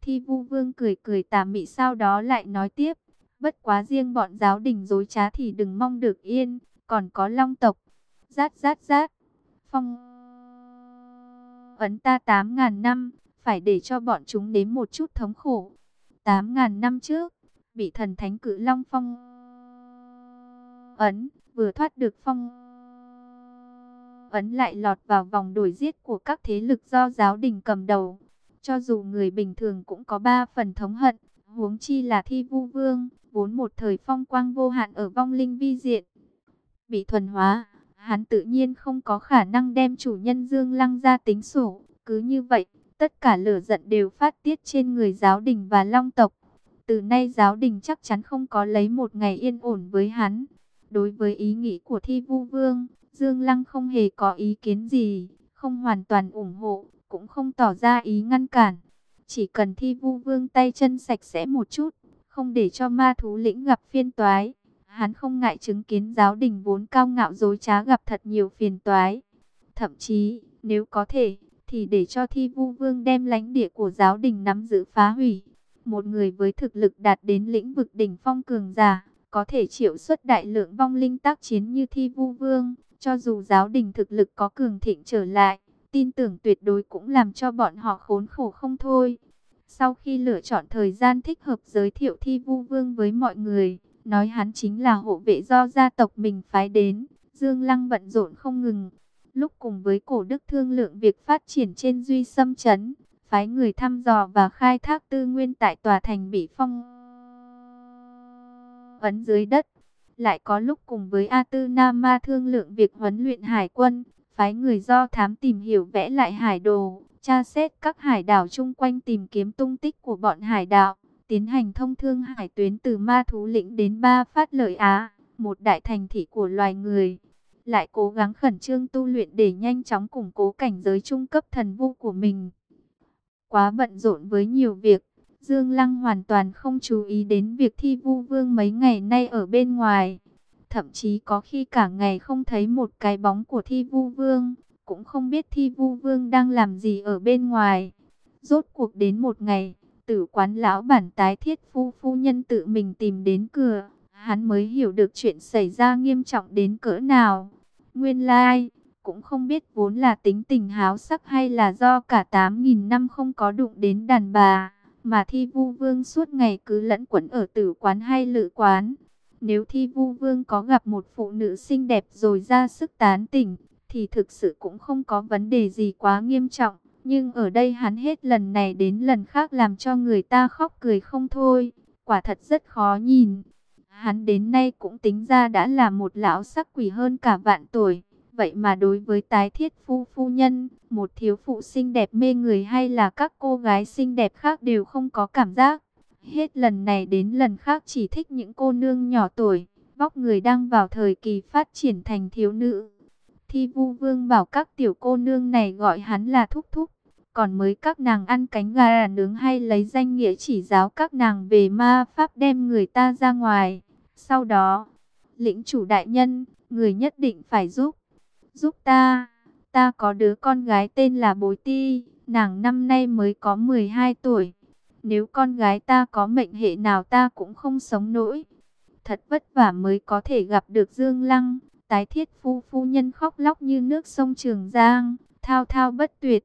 Thi vu vương cười cười tà mị sau đó lại nói tiếp. Bất quá riêng bọn giáo đình dối trá thì đừng mong được yên, còn có long tộc. Rát rát rát, phong ấn ta 8.000 năm, phải để cho bọn chúng đến một chút thống khổ. 8.000 năm trước, bị thần thánh cử long phong ấn, vừa thoát được phong ấn lại lọt vào vòng đuổi giết của các thế lực do giáo đình cầm đầu. Cho dù người bình thường cũng có ba phần thống hận, huống chi là thi vu vương, vốn một thời phong quang vô hạn ở vong linh vi diện. Bị thuần hóa, hắn tự nhiên không có khả năng đem chủ nhân Dương Lăng ra tính sổ. Cứ như vậy, tất cả lửa giận đều phát tiết trên người giáo đình và long tộc. Từ nay giáo đình chắc chắn không có lấy một ngày yên ổn với hắn. Đối với ý nghĩ của thi vu vương, Dương Lăng không hề có ý kiến gì, không hoàn toàn ủng hộ, cũng không tỏ ra ý ngăn cản. Chỉ cần thi vu vương tay chân sạch sẽ một chút, không để cho ma thú lĩnh gặp phiên toái. Hắn không ngại chứng kiến giáo đình vốn cao ngạo dối trá gặp thật nhiều phiền toái. Thậm chí, nếu có thể, thì để cho thi vu vương đem lãnh địa của giáo đình nắm giữ phá hủy. Một người với thực lực đạt đến lĩnh vực đỉnh phong cường giả, có thể triệu xuất đại lượng vong linh tác chiến như thi vu vương, cho dù giáo đình thực lực có cường thịnh trở lại, tin tưởng tuyệt đối cũng làm cho bọn họ khốn khổ không thôi. Sau khi lựa chọn thời gian thích hợp giới thiệu thi vu vương với mọi người, nói hắn chính là hộ vệ do gia tộc mình phái đến, Dương Lăng bận rộn không ngừng. Lúc cùng với cổ đức thương lượng việc phát triển trên duy xâm chấn, phái người thăm dò và khai thác tư nguyên tại tòa thành bị phong ấn dưới đất. Lại có lúc cùng với A Tư Nam Ma thương lượng việc huấn luyện hải quân, phái người do thám tìm hiểu vẽ lại hải đồ, tra xét các hải đảo chung quanh tìm kiếm tung tích của bọn hải đảo, tiến hành thông thương hải tuyến từ ma thú lĩnh đến ba phát lợi Á, một đại thành thị của loài người. Lại cố gắng khẩn trương tu luyện để nhanh chóng củng cố cảnh giới trung cấp thần vu của mình. Quá bận rộn với nhiều việc, Dương Lăng hoàn toàn không chú ý đến việc thi vu vương mấy ngày nay ở bên ngoài. Thậm chí có khi cả ngày không thấy một cái bóng của thi vu vương, cũng không biết thi vu vương đang làm gì ở bên ngoài. Rốt cuộc đến một ngày, tử quán lão bản tái thiết phu phu nhân tự mình tìm đến cửa, hắn mới hiểu được chuyện xảy ra nghiêm trọng đến cỡ nào. Nguyên lai, like, cũng không biết vốn là tính tình háo sắc hay là do cả 8.000 năm không có đụng đến đàn bà mà thi vu vương suốt ngày cứ lẫn quẩn ở tử quán hay lự quán. Nếu thi vu vương có gặp một phụ nữ xinh đẹp rồi ra sức tán tỉnh, thì thực sự cũng không có vấn đề gì quá nghiêm trọng. Nhưng ở đây hắn hết lần này đến lần khác làm cho người ta khóc cười không thôi. Quả thật rất khó nhìn. Hắn đến nay cũng tính ra đã là một lão sắc quỷ hơn cả vạn tuổi. Vậy mà đối với tái thiết phu phu nhân, một thiếu phụ xinh đẹp mê người hay là các cô gái xinh đẹp khác đều không có cảm giác. Hết lần này đến lần khác chỉ thích những cô nương nhỏ tuổi, vóc người đang vào thời kỳ phát triển thành thiếu nữ. Thi vu vương bảo các tiểu cô nương này gọi hắn là thúc thúc, còn mới các nàng ăn cánh gà nướng hay lấy danh nghĩa chỉ giáo các nàng về ma pháp đem người ta ra ngoài. Sau đó, lĩnh chủ đại nhân, người nhất định phải giúp, giúp ta, ta có đứa con gái tên là Bối Ti, nàng năm nay mới có 12 tuổi. Nếu con gái ta có mệnh hệ nào ta cũng không sống nổi. Thật vất vả mới có thể gặp được Dương Lăng, tái thiết phu phu nhân khóc lóc như nước sông Trường Giang, thao thao bất tuyệt.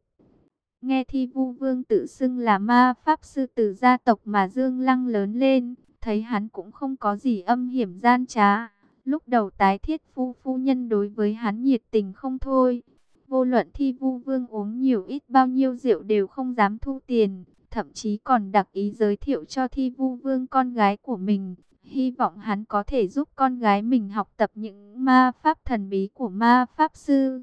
Nghe thi vu vương tự xưng là ma pháp sư từ gia tộc mà Dương Lăng lớn lên, thấy hắn cũng không có gì âm hiểm gian trá. Lúc đầu tái thiết phu phu nhân đối với hắn nhiệt tình không thôi. Vô luận thi vu vương uống nhiều ít bao nhiêu rượu đều không dám thu tiền. Thậm chí còn đặc ý giới thiệu cho thi vu vương con gái của mình. Hy vọng hắn có thể giúp con gái mình học tập những ma pháp thần bí của ma pháp sư.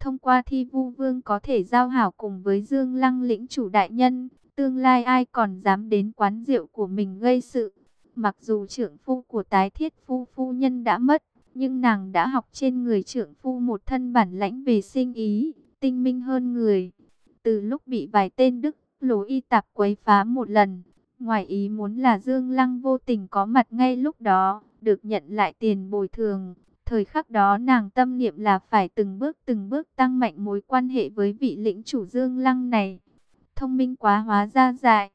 Thông qua thi vu vương có thể giao hảo cùng với Dương Lăng lĩnh chủ đại nhân. Tương lai ai còn dám đến quán rượu của mình gây sự. Mặc dù trưởng phu của tái thiết phu phu nhân đã mất, nhưng nàng đã học trên người trưởng phu một thân bản lãnh về sinh ý, tinh minh hơn người. Từ lúc bị vài tên Đức lố y tạp quấy phá một lần, ngoài ý muốn là Dương Lăng vô tình có mặt ngay lúc đó, được nhận lại tiền bồi thường. Thời khắc đó nàng tâm niệm là phải từng bước từng bước tăng mạnh mối quan hệ với vị lĩnh chủ Dương Lăng này. Thông minh quá hóa ra dại.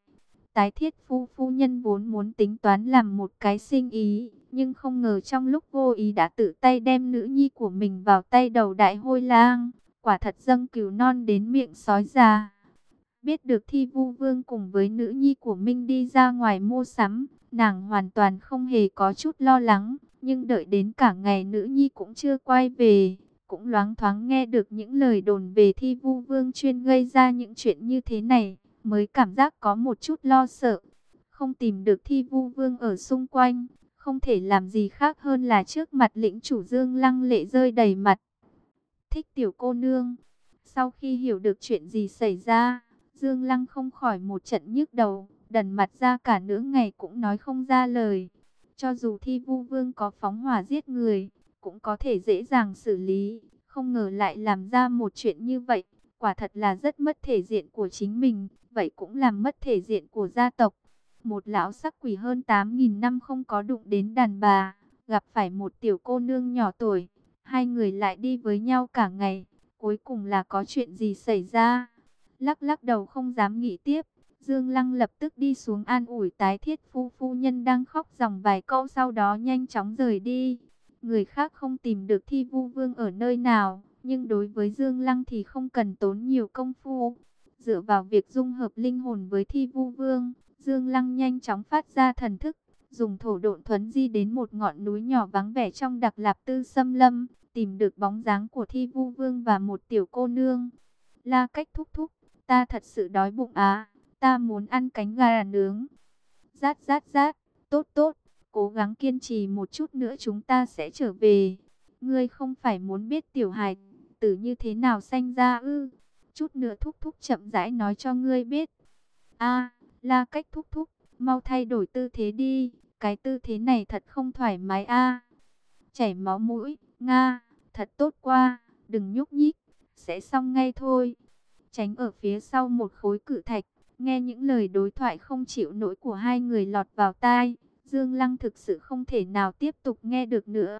Tái thiết phu phu nhân vốn muốn tính toán làm một cái sinh ý, nhưng không ngờ trong lúc vô ý đã tự tay đem nữ nhi của mình vào tay đầu đại hôi lang, quả thật dâng cừu non đến miệng sói già. Biết được thi vu vương cùng với nữ nhi của Minh đi ra ngoài mua sắm, nàng hoàn toàn không hề có chút lo lắng, nhưng đợi đến cả ngày nữ nhi cũng chưa quay về, cũng loáng thoáng nghe được những lời đồn về thi vu vương chuyên gây ra những chuyện như thế này mới cảm giác có một chút lo sợ. Không tìm được thi vu vương ở xung quanh, không thể làm gì khác hơn là trước mặt lĩnh chủ dương lăng lệ rơi đầy mặt. Thích tiểu cô nương, sau khi hiểu được chuyện gì xảy ra, dương lăng không khỏi một trận nhức đầu, đần mặt ra cả nửa ngày cũng nói không ra lời. Cho dù thi vu vương có phóng hỏa giết người, cũng có thể dễ dàng xử lý, không ngờ lại làm ra một chuyện như vậy, quả thật là rất mất thể diện của chính mình vậy cũng làm mất thể diện của gia tộc. Một lão sắc quỷ hơn 8.000 năm không có đụng đến đàn bà, gặp phải một tiểu cô nương nhỏ tuổi, hai người lại đi với nhau cả ngày, cuối cùng là có chuyện gì xảy ra. Lắc lắc đầu không dám nghĩ tiếp, Dương Lăng lập tức đi xuống an ủi tái thiết phu phu nhân đang khóc dòng vài câu sau đó nhanh chóng rời đi. Người khác không tìm được thi vu vương ở nơi nào, nhưng đối với Dương Lăng thì không cần tốn nhiều công phu. Dựa vào việc dung hợp linh hồn với thi vu vương, Dương Lăng nhanh chóng phát ra thần thức, dùng thổ độn thuấn di đến một ngọn núi nhỏ vắng vẻ trong đặc lạp tư xâm lâm, tìm được bóng dáng của thi vu vương và một tiểu cô nương. La cách thúc thúc, ta thật sự đói bụng á, ta muốn ăn cánh gà nướng. Rát rát rát, tốt tốt, cố gắng kiên trì một chút nữa chúng ta sẽ trở về. Ngươi không phải muốn biết tiểu hài tử như thế nào sanh ra ư? chút nữa thúc thúc chậm rãi nói cho ngươi biết. A, la cách thúc thúc, mau thay đổi tư thế đi, cái tư thế này thật không thoải mái a. Chảy máu mũi, nga, thật tốt qua, đừng nhúc nhích, sẽ xong ngay thôi. Tránh ở phía sau một khối cự thạch, nghe những lời đối thoại không chịu nổi của hai người lọt vào tai, Dương Lăng thực sự không thể nào tiếp tục nghe được nữa.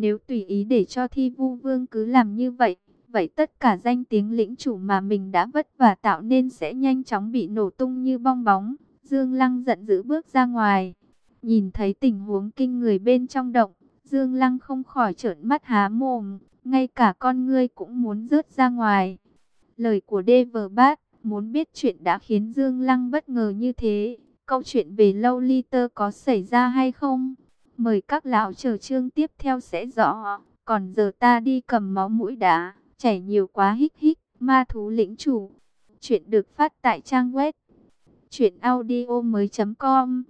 Nếu tùy ý để cho thi vu vương cứ làm như vậy, Vậy tất cả danh tiếng lĩnh chủ mà mình đã vất vả tạo nên sẽ nhanh chóng bị nổ tung như bong bóng. Dương Lăng giận dữ bước ra ngoài. Nhìn thấy tình huống kinh người bên trong động, Dương Lăng không khỏi trợn mắt há mồm. Ngay cả con ngươi cũng muốn rớt ra ngoài. Lời của Deverbát muốn biết chuyện đã khiến Dương Lăng bất ngờ như thế. Câu chuyện về lâu ly tơ có xảy ra hay không? Mời các lão chờ chương tiếp theo sẽ rõ. Còn giờ ta đi cầm máu mũi đã chảy nhiều quá hít hít ma thú lĩnh chủ. Chuyện được phát tại trang web truyệnaudiomoi.com.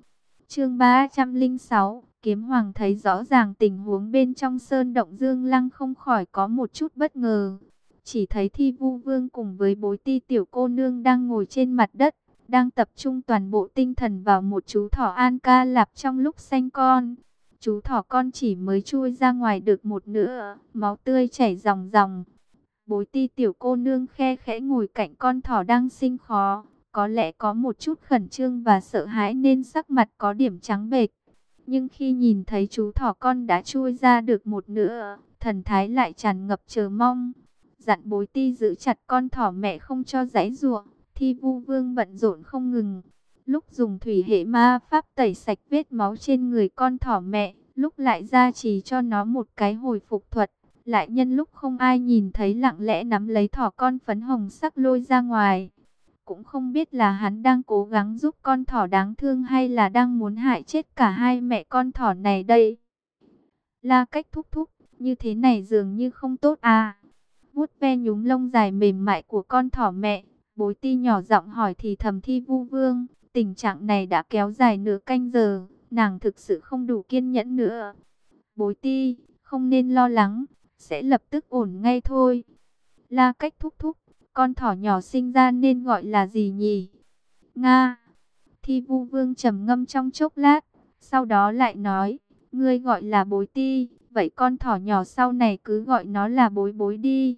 Chương 306, Kiếm Hoàng thấy rõ ràng tình huống bên trong sơn động Dương Lăng không khỏi có một chút bất ngờ. Chỉ thấy Thi Vu Vương cùng với bối ti tiểu cô nương đang ngồi trên mặt đất, đang tập trung toàn bộ tinh thần vào một chú thỏ An Ca Lạp trong lúc sanh con. Chú thỏ con chỉ mới chui ra ngoài được một nửa, máu tươi chảy ròng ròng. Bối ti tiểu cô nương khe khẽ ngồi cạnh con thỏ đang sinh khó, có lẽ có một chút khẩn trương và sợ hãi nên sắc mặt có điểm trắng bệch. Nhưng khi nhìn thấy chú thỏ con đã chui ra được một nửa, thần thái lại tràn ngập chờ mong. Dặn bối ti giữ chặt con thỏ mẹ không cho giãy ruộng, thi vu vương bận rộn không ngừng. Lúc dùng thủy hệ ma pháp tẩy sạch vết máu trên người con thỏ mẹ, lúc lại ra trì cho nó một cái hồi phục thuật. Lại nhân lúc không ai nhìn thấy lặng lẽ nắm lấy thỏ con phấn hồng sắc lôi ra ngoài. Cũng không biết là hắn đang cố gắng giúp con thỏ đáng thương hay là đang muốn hại chết cả hai mẹ con thỏ này đây. La cách thúc thúc, như thế này dường như không tốt à. vuốt ve nhúm lông dài mềm mại của con thỏ mẹ, bối ti nhỏ giọng hỏi thì thầm thi vu vương. Tình trạng này đã kéo dài nửa canh giờ, nàng thực sự không đủ kiên nhẫn nữa. Bối ti, không nên lo lắng, sẽ lập tức ổn ngay thôi. La cách thúc thúc, con thỏ nhỏ sinh ra nên gọi là gì nhỉ? Nga. Thi vu vương trầm ngâm trong chốc lát, sau đó lại nói, ngươi gọi là bối ti, vậy con thỏ nhỏ sau này cứ gọi nó là bối bối đi.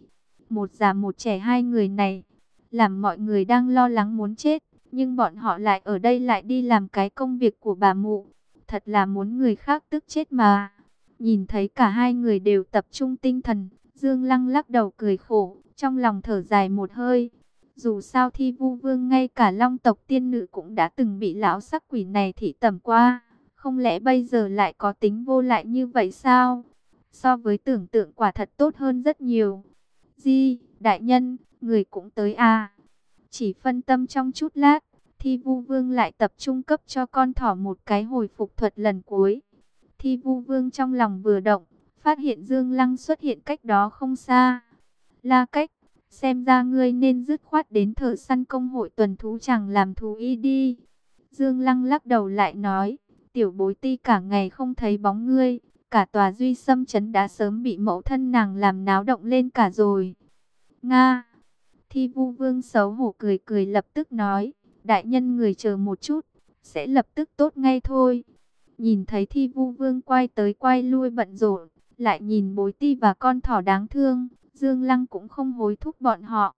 Một già một trẻ hai người này, làm mọi người đang lo lắng muốn chết, nhưng bọn họ lại ở đây lại đi làm cái công việc của bà mụ. Thật là muốn người khác tức chết mà. Nhìn thấy cả hai người đều tập trung tinh thần, Dương Lăng lắc đầu cười khổ, trong lòng thở dài một hơi. Dù sao thi vu vương ngay cả long tộc tiên nữ cũng đã từng bị lão sắc quỷ này thị tầm qua. Không lẽ bây giờ lại có tính vô lại như vậy sao? So với tưởng tượng quả thật tốt hơn rất nhiều. Di, đại nhân, người cũng tới à? Chỉ phân tâm trong chút lát, Thi Vu Vương lại tập trung cấp cho con thỏ một cái hồi phục thuật lần cuối. Thi Vu Vương trong lòng vừa động, phát hiện Dương Lăng xuất hiện cách đó không xa. La cách, xem ra ngươi nên dứt khoát đến thợ săn công hội tuần thú chẳng làm thú y đi. Dương Lăng lắc đầu lại nói, tiểu bối ti cả ngày không thấy bóng ngươi, cả tòa duy xâm chấn đã sớm bị mẫu thân nàng làm náo động lên cả rồi. Nga Thi vu vương xấu hổ cười cười lập tức nói, đại nhân người chờ một chút, sẽ lập tức tốt ngay thôi. Nhìn thấy thi vu vương quay tới quay lui bận rộn, lại nhìn bối ti và con thỏ đáng thương, Dương Lăng cũng không hối thúc bọn họ,